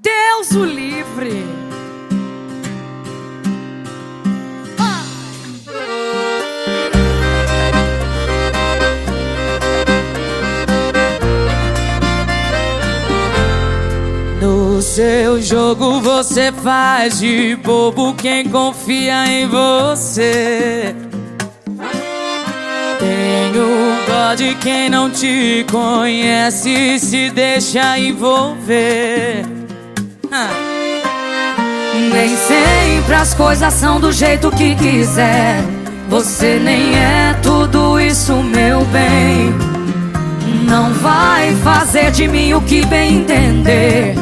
Deus o livre. No seu jogo você faz de bobo quem confia em você. Tenho dó de quem não te conhece se deixa envolver. Ah. Nem sempre as coisas são do jeito que quiser. Você nem é tudo isso, meu bem. Não vai fazer de mim o que bem entender.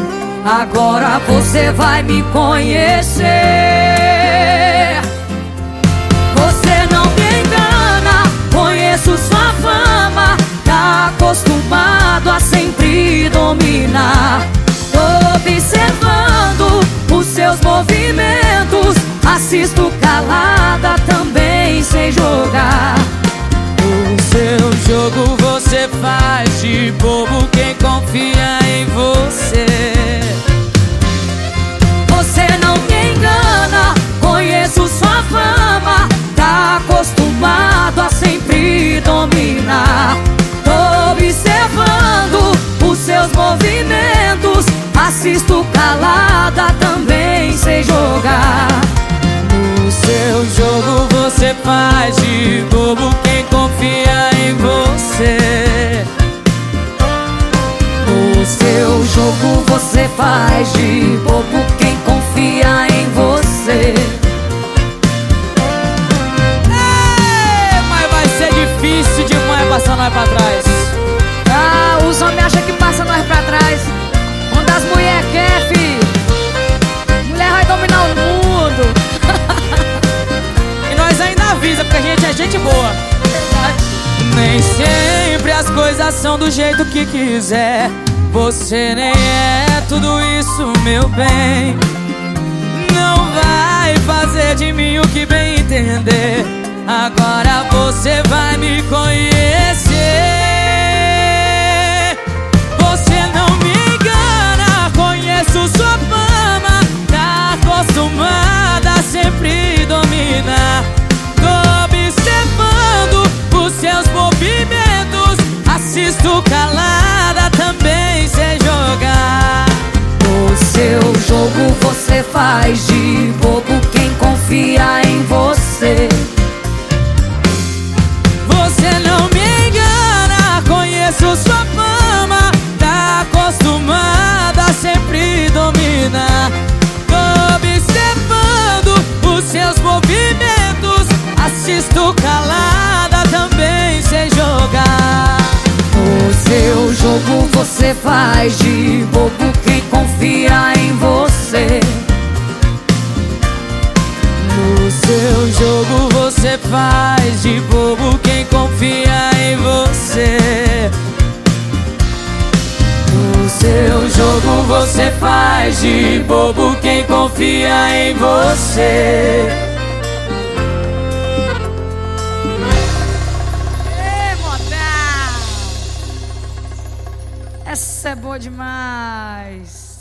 Agora você vai me conhecer. Você não me engana, conheço sua fama. Tá acostumado a sempre dominar. Assisto calada também sem jogar. O seu jogo você faz de bobo quem confia em você. Você você faz de bobo quem confia em você. No seu jogo você faz de coisas são do jeito que quiser. Você nem é tudo isso, meu bem. Não vai fazer de mim o que bem entender. Agora você vai me conhecer. Você não me engana, conheço sua fama. Tá acostumada a sempre dominar. Tô observando os seus movimentos. Assisto calada também sem jogar. O seu jogo você faz de você faz de bobo quem confia em você. No seu jogo você faz de bobo quem confia em você. No seu jogo você faz de bobo quem confia em você. É boa demais.